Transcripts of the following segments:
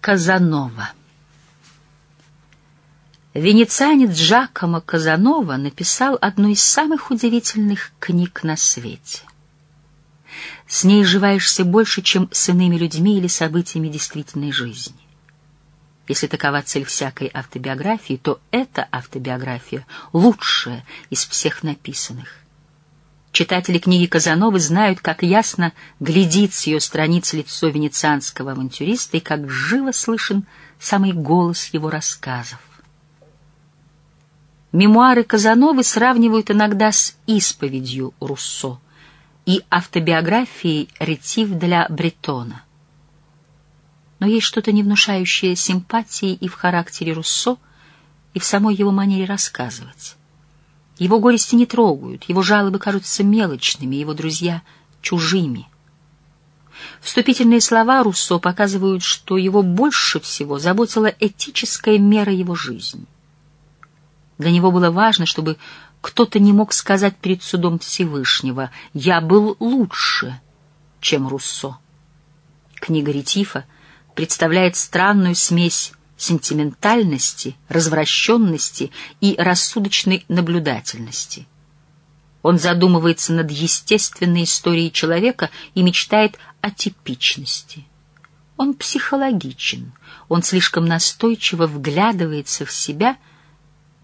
Казанова Венецианец Джакомо Казанова написал одну из самых удивительных книг на свете. С ней живаешься больше, чем с иными людьми или событиями действительной жизни. Если такова цель всякой автобиографии, то эта автобиография лучшая из всех написанных. Читатели книги Казановы знают, как ясно глядит с ее страниц лицо венецианского авантюриста и как живо слышен самый голос его рассказов. Мемуары Казановы сравнивают иногда с исповедью Руссо и автобиографией Ретив для Бретона. Но есть что-то не внушающее симпатии и в характере Руссо, и в самой его манере рассказывать. Его горести не трогают, его жалобы кажутся мелочными, его друзья — чужими. Вступительные слова Руссо показывают, что его больше всего заботила этическая мера его жизни. Для него было важно, чтобы кто-то не мог сказать перед судом Всевышнего «Я был лучше, чем Руссо». Книга Ретифа представляет странную смесь сентиментальности, развращенности и рассудочной наблюдательности. Он задумывается над естественной историей человека и мечтает о типичности. Он психологичен, он слишком настойчиво вглядывается в себя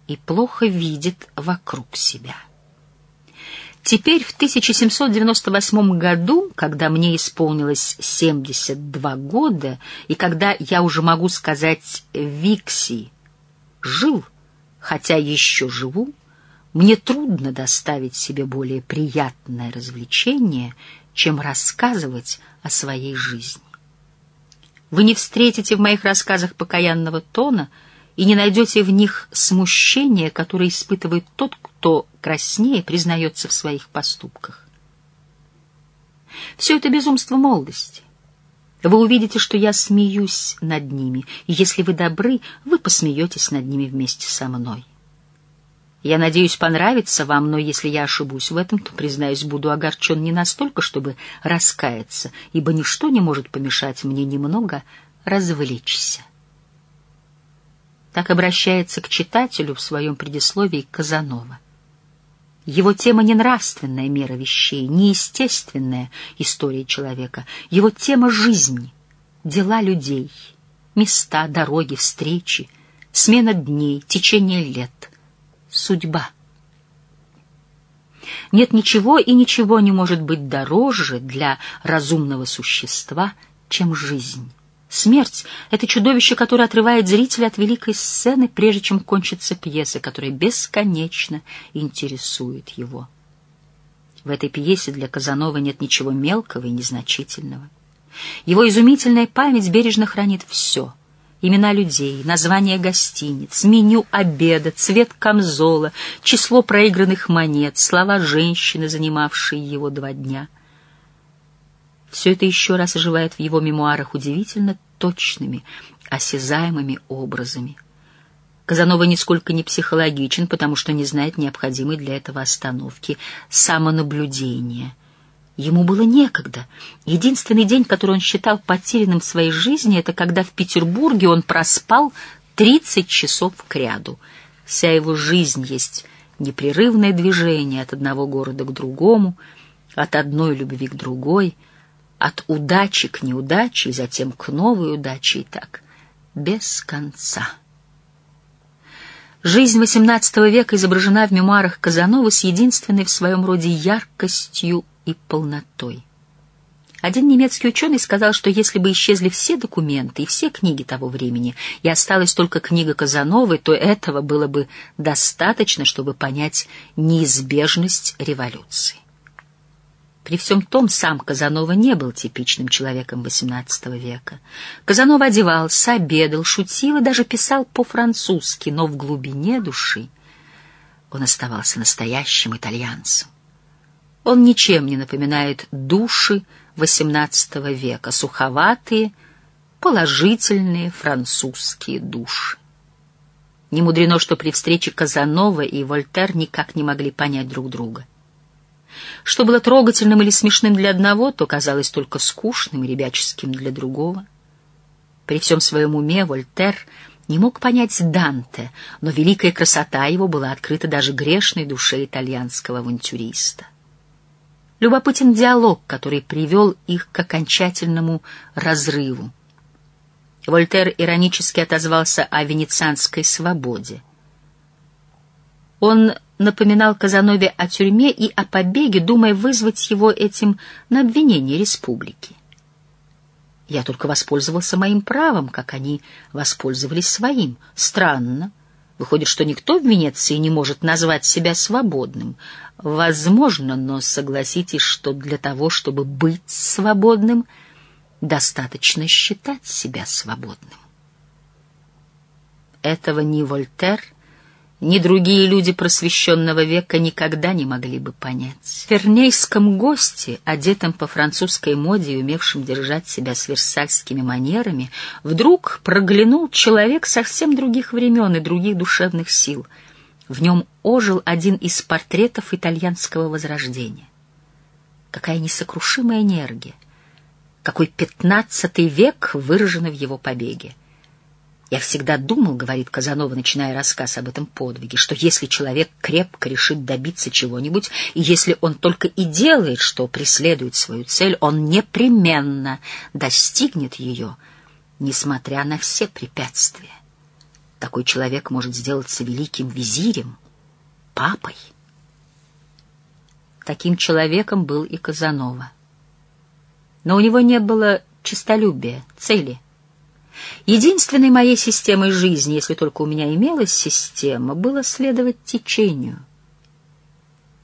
и плохо видит вокруг себя. Теперь, в 1798 году, когда мне исполнилось 72 года, и когда я уже могу сказать «Викси» жил, хотя еще живу, мне трудно доставить себе более приятное развлечение, чем рассказывать о своей жизни. Вы не встретите в моих рассказах покаянного тона — и не найдете в них смущения, которое испытывает тот, кто краснее признается в своих поступках. Все это безумство молодости. Вы увидите, что я смеюсь над ними, и если вы добры, вы посмеетесь над ними вместе со мной. Я надеюсь понравится вам, но если я ошибусь в этом, то, признаюсь, буду огорчен не настолько, чтобы раскаяться, ибо ничто не может помешать мне немного развлечься. Так обращается к читателю в своем предисловии Казанова. Его тема не нравственная мера вещей, не естественная история человека. Его тема — жизни, дела людей, места, дороги, встречи, смена дней, течение лет, судьба. Нет ничего и ничего не может быть дороже для разумного существа, чем жизнь. Смерть — это чудовище, которое отрывает зрителя от великой сцены, прежде чем кончится пьеса, которая бесконечно интересует его. В этой пьесе для Казанова нет ничего мелкого и незначительного. Его изумительная память бережно хранит все — имена людей, названия гостиниц, меню обеда, цвет камзола, число проигранных монет, слова женщины, занимавшей его два дня — все это еще раз оживает в его мемуарах удивительно точными, осязаемыми образами. Казанова нисколько не психологичен, потому что не знает необходимой для этого остановки самонаблюдения. Ему было некогда. Единственный день, который он считал потерянным в своей жизни, это когда в Петербурге он проспал 30 часов кряду. Вся его жизнь есть непрерывное движение от одного города к другому, от одной любви к другой — от удачи к неудаче, затем к новой удаче, и так без конца. Жизнь XVIII века изображена в мемуарах Казанова с единственной в своем роде яркостью и полнотой. Один немецкий ученый сказал, что если бы исчезли все документы и все книги того времени, и осталась только книга Казановой, то этого было бы достаточно, чтобы понять неизбежность революции. При всем том, сам Казанова не был типичным человеком XVIII века. Казанова одевался, обедал, шутил и даже писал по-французски, но в глубине души он оставался настоящим итальянцем. Он ничем не напоминает души XVIII века, суховатые, положительные французские души. Не мудрено, что при встрече Казанова и Вольтер никак не могли понять друг друга — что было трогательным или смешным для одного, то казалось только скучным и ребяческим для другого. При всем своем уме Вольтер не мог понять Данте, но великая красота его была открыта даже грешной душе итальянского авантюриста. Любопытен диалог, который привел их к окончательному разрыву. Вольтер иронически отозвался о венецианской свободе. Он напоминал Казанове о тюрьме и о побеге, думая вызвать его этим на обвинение республики. Я только воспользовался моим правом, как они воспользовались своим. Странно. Выходит, что никто в Венеции не может назвать себя свободным. Возможно, но согласитесь, что для того, чтобы быть свободным, достаточно считать себя свободным. Этого ни Вольтер, ни другие люди просвещенного века никогда не могли бы понять. В фернейском госте, одетом по французской моде и умевшем держать себя с версальскими манерами, вдруг проглянул человек совсем других времен и других душевных сил. В нем ожил один из портретов итальянского возрождения. Какая несокрушимая энергия! Какой пятнадцатый век выражено в его побеге! Я всегда думал, говорит Казанова, начиная рассказ об этом подвиге, что если человек крепко решит добиться чего-нибудь, и если он только и делает, что преследует свою цель, он непременно достигнет ее, несмотря на все препятствия. Такой человек может сделаться великим визирем, папой. Таким человеком был и Казанова. Но у него не было честолюбия, цели — Единственной моей системой жизни, если только у меня имелась система, было следовать течению.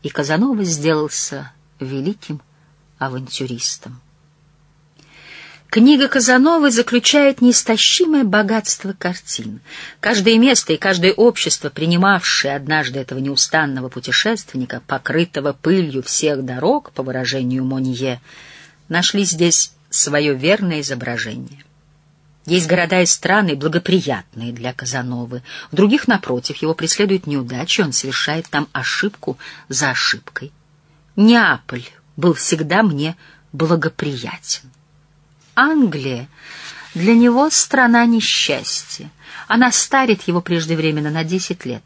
И Казанова сделался великим авантюристом. Книга Казановы заключает неистощимое богатство картин. Каждое место и каждое общество, принимавшее однажды этого неустанного путешественника, покрытого пылью всех дорог, по выражению Монье, нашли здесь свое верное изображение. Есть города и страны, благоприятные для Казановы. В других, напротив, его преследуют неудачи, он совершает там ошибку за ошибкой. Неаполь был всегда мне благоприятен. Англия для него страна несчастья. Она старит его преждевременно на десять лет.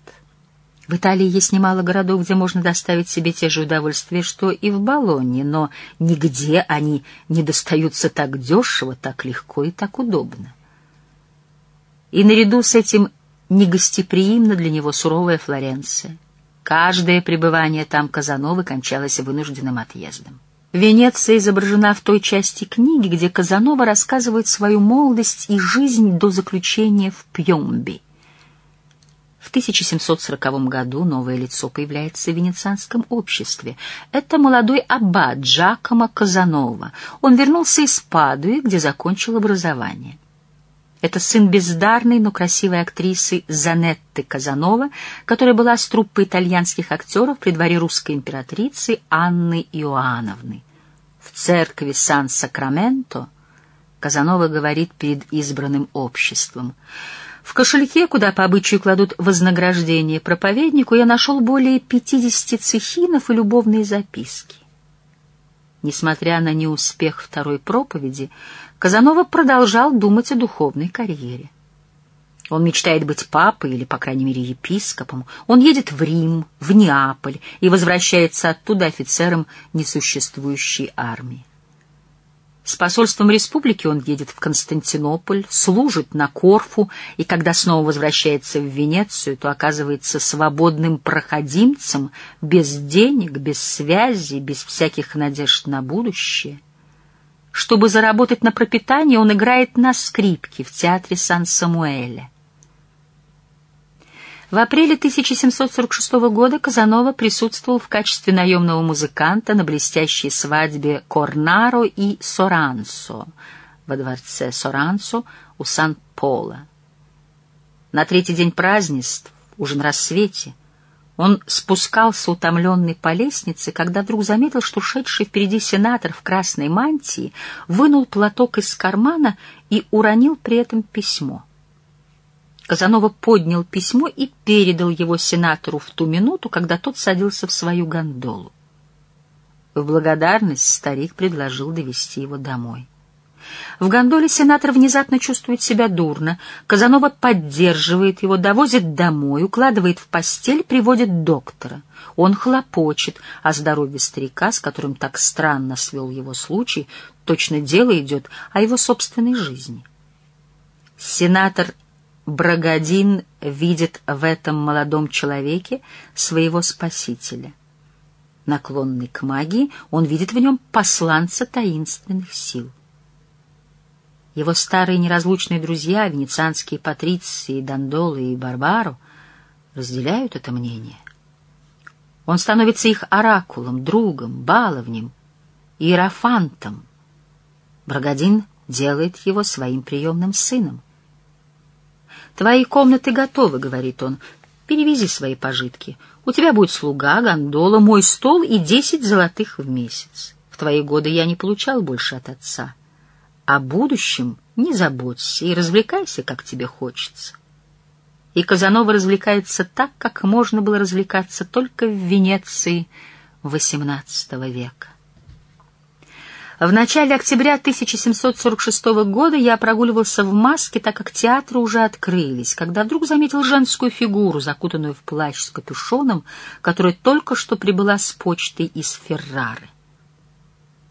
В Италии есть немало городов, где можно доставить себе те же удовольствия, что и в Болонье, но нигде они не достаются так дешево, так легко и так удобно. И наряду с этим негостеприимна для него суровая Флоренция. Каждое пребывание там Казановы кончалось вынужденным отъездом. Венеция изображена в той части книги, где Казанова рассказывает свою молодость и жизнь до заключения в Пьемби. В 1740 году новое лицо появляется в венецианском обществе. Это молодой аббат Джакомо Казанова. Он вернулся из Падуи, где закончил образование. Это сын бездарной, но красивой актрисы Занетты Казанова, которая была с труппой итальянских актеров при дворе русской императрицы Анны Иоанновны. В церкви Сан-Сакраменто Казанова говорит перед избранным обществом — в кошельке, куда по обычаю кладут вознаграждение проповеднику, я нашел более пятидесяти цехинов и любовные записки. Несмотря на неуспех второй проповеди, Казанова продолжал думать о духовной карьере. Он мечтает быть папой или, по крайней мере, епископом. Он едет в Рим, в Неаполь и возвращается оттуда офицером несуществующей армии. С посольством республики он едет в Константинополь, служит на Корфу, и когда снова возвращается в Венецию, то оказывается свободным проходимцем, без денег, без связи, без всяких надежд на будущее. Чтобы заработать на пропитание, он играет на скрипке в театре Сан-Самуэля. В апреле 1746 года Казанова присутствовал в качестве наемного музыканта на блестящей свадьбе Корнаро и Сорансо во дворце Сорансо у Сан-Пола. На третий день празднеств, уже на рассвете, он спускался утомленный по лестнице, когда вдруг заметил, что шедший впереди сенатор в красной мантии вынул платок из кармана и уронил при этом письмо. Казанова поднял письмо и передал его сенатору в ту минуту, когда тот садился в свою гондолу. В благодарность старик предложил довести его домой. В гондоле сенатор внезапно чувствует себя дурно. Казанова поддерживает его, довозит домой, укладывает в постель, приводит доктора. Он хлопочет о здоровье старика, с которым так странно свел его случай, точно дело идет о его собственной жизни. Сенатор Брагадин видит в этом молодом человеке своего спасителя. Наклонный к магии, он видит в нем посланца таинственных сил. Его старые неразлучные друзья, венецианские патриции, Дандолы и Барбаро, разделяют это мнение. Он становится их оракулом, другом, баловнем, иерофантом. Брагадин делает его своим приемным сыном. «Твои комнаты готовы», — говорит он. «Перевези свои пожитки. У тебя будет слуга, гондола, мой стол и десять золотых в месяц. В твои годы я не получал больше от отца. О будущем не заботься и развлекайся, как тебе хочется. И Казанова развлекается так, как можно было развлекаться только в Венеции XVIII века. В начале октября 1746 года я прогуливался в маске, так как театры уже открылись, когда вдруг заметил женскую фигуру, закутанную в плащ с капюшоном, которая только что прибыла с почтой из Феррары.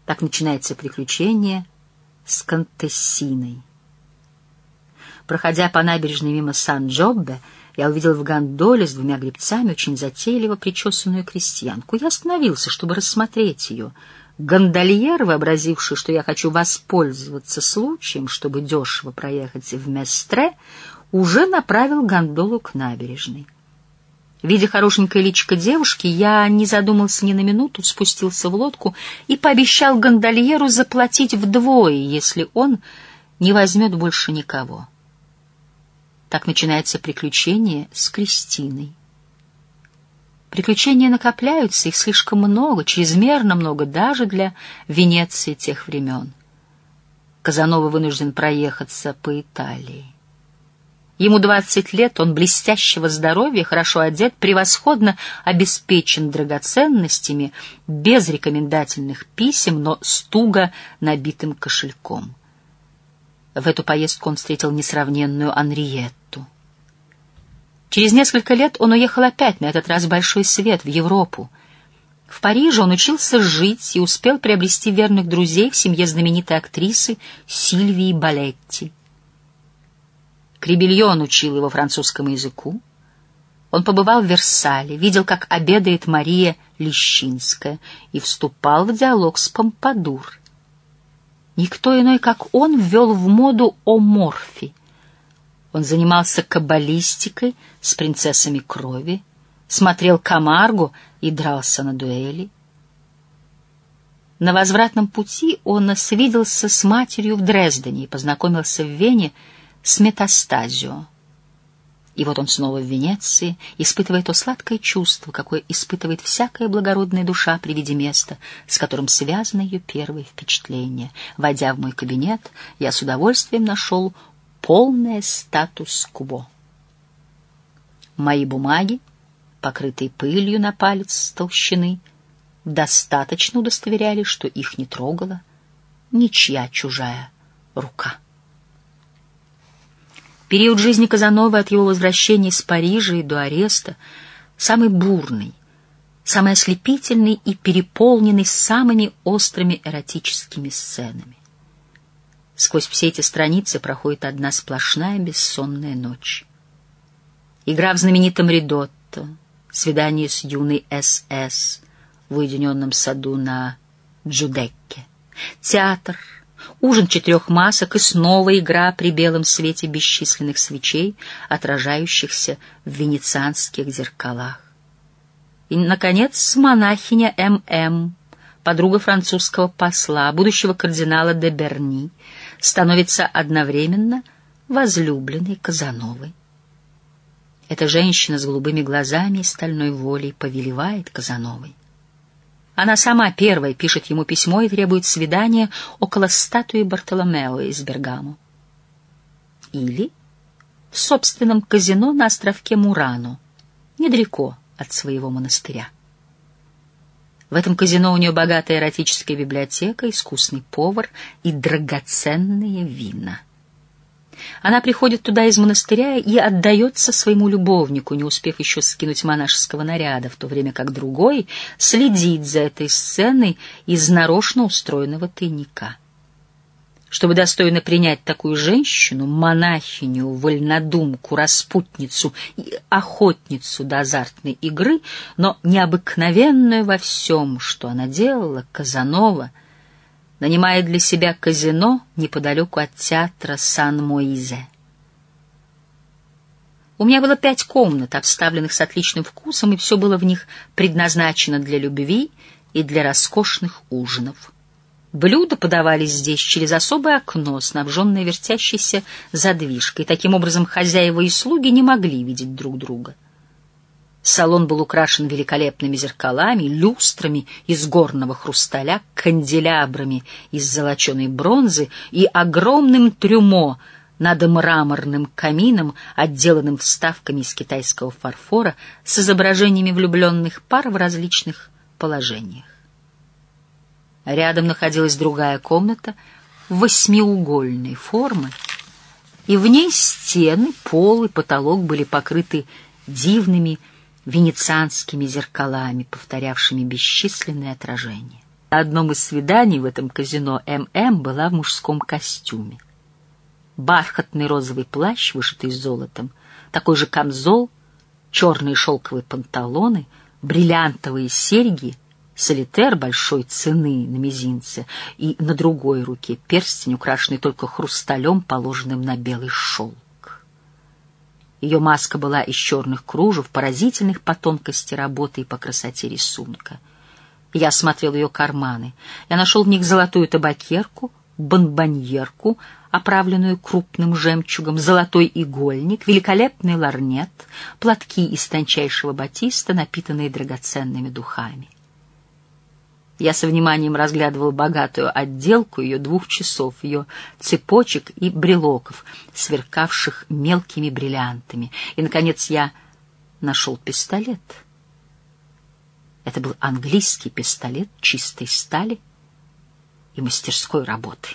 Так начинается приключение — с Контессиной. Проходя по набережной мимо Сан-Джоббе, я увидел в гондоле с двумя гребцами очень затейливо причесанную крестьянку. Я остановился, чтобы рассмотреть ее. Гондольер, вообразивший, что я хочу воспользоваться случаем, чтобы дешево проехать в Местре, уже направил гондолу к набережной. Видя хорошенькое личико девушки, я не задумался ни на минуту, спустился в лодку и пообещал гондольеру заплатить вдвое, если он не возьмет больше никого. Так начинается приключение с Кристиной. Приключения накопляются, их слишком много, чрезмерно много даже для Венеции тех времен. Казанова вынужден проехаться по Италии. Ему двадцать лет, он блестящего здоровья, хорошо одет, превосходно обеспечен драгоценностями, без рекомендательных писем, но с туго набитым кошельком. В эту поездку он встретил несравненную Анриетту. Через несколько лет он уехал опять, на этот раз в Большой Свет, в Европу. В Париже он учился жить и успел приобрести верных друзей в семье знаменитой актрисы Сильвии Балетти. Кребельон учил его французскому языку. Он побывал в Версале, видел, как обедает Мария Лещинская, и вступал в диалог с Помпадур. Никто иной, как он, ввел в моду оморфи. Он занимался каббалистикой с принцессами крови, смотрел Камаргу и дрался на дуэли. На возвратном пути он свиделся с матерью в Дрездене и познакомился в Вене с метастазио. И вот он снова в Венеции, испытывая то сладкое чувство, какое испытывает всякая благородная душа при виде места, с которым связано ее первое впечатление. Войдя в мой кабинет, я с удовольствием нашел полное статус-кво. Мои бумаги, покрытые пылью на палец толщины, достаточно удостоверяли, что их не трогала ничья чужая рука. Период жизни Казановы от его возвращения из Парижа и до ареста самый бурный, самый ослепительный и переполненный самыми острыми эротическими сценами. Сквозь все эти страницы проходит одна сплошная бессонная ночь. Игра в знаменитом Ридотто, свидание с юной СС в уединенном саду на Джудекке, театр — ужин четырех масок и снова игра при белом свете бесчисленных свечей, отражающихся в венецианских зеркалах. И, наконец, монахиня М.М., подруга французского посла, будущего кардинала де Берни, становится одновременно возлюбленной Казановой. Эта женщина с голубыми глазами и стальной волей повелевает Казановой. Она сама первая пишет ему письмо и требует свидания около статуи Бартоломео из Бергамо. Или в собственном казино на островке Мурано, недалеко от своего монастыря. В этом казино у нее богатая эротическая библиотека, искусный повар и драгоценные вина. Она приходит туда из монастыря и отдается своему любовнику, не успев еще скинуть монашеского наряда, в то время как другой следит за этой сценой из нарочно устроенного тайника. Чтобы достойно принять такую женщину, монахиню, вольнодумку, распутницу и охотницу до азартной игры, но необыкновенную во всем, что она делала, Казанова — нанимая для себя казино неподалеку от театра Сан-Моизе. У меня было пять комнат, обставленных с отличным вкусом, и все было в них предназначено для любви и для роскошных ужинов. Блюда подавались здесь через особое окно, снабженное вертящейся задвижкой. Таким образом, хозяева и слуги не могли видеть друг друга. Салон был украшен великолепными зеркалами, люстрами из горного хрусталя, канделябрами из золоченой бронзы и огромным трюмо над мраморным камином, отделанным вставками из китайского фарфора с изображениями влюбленных пар в различных положениях. Рядом находилась другая комната восьмиугольной формы, и в ней стены, пол и потолок были покрыты дивными венецианскими зеркалами, повторявшими бесчисленные отражения. На одном из свиданий в этом казино ММ была в мужском костюме. Бархатный розовый плащ, вышитый золотом, такой же камзол, черные шелковые панталоны, бриллиантовые серьги, солитер большой цены на мизинце и на другой руке перстень, украшенный только хрусталем, положенным на белый шелк. Ее маска была из черных кружев, поразительных по тонкости работы и по красоте рисунка. Я осмотрел ее карманы. Я нашел в них золотую табакерку, бонбоньерку, оправленную крупным жемчугом, золотой игольник, великолепный ларнет, платки из тончайшего батиста, напитанные драгоценными духами. Я со вниманием разглядывал богатую отделку ее двух часов, ее цепочек и брелоков, сверкавших мелкими бриллиантами. И, наконец, я нашел пистолет. Это был английский пистолет чистой стали и мастерской работы.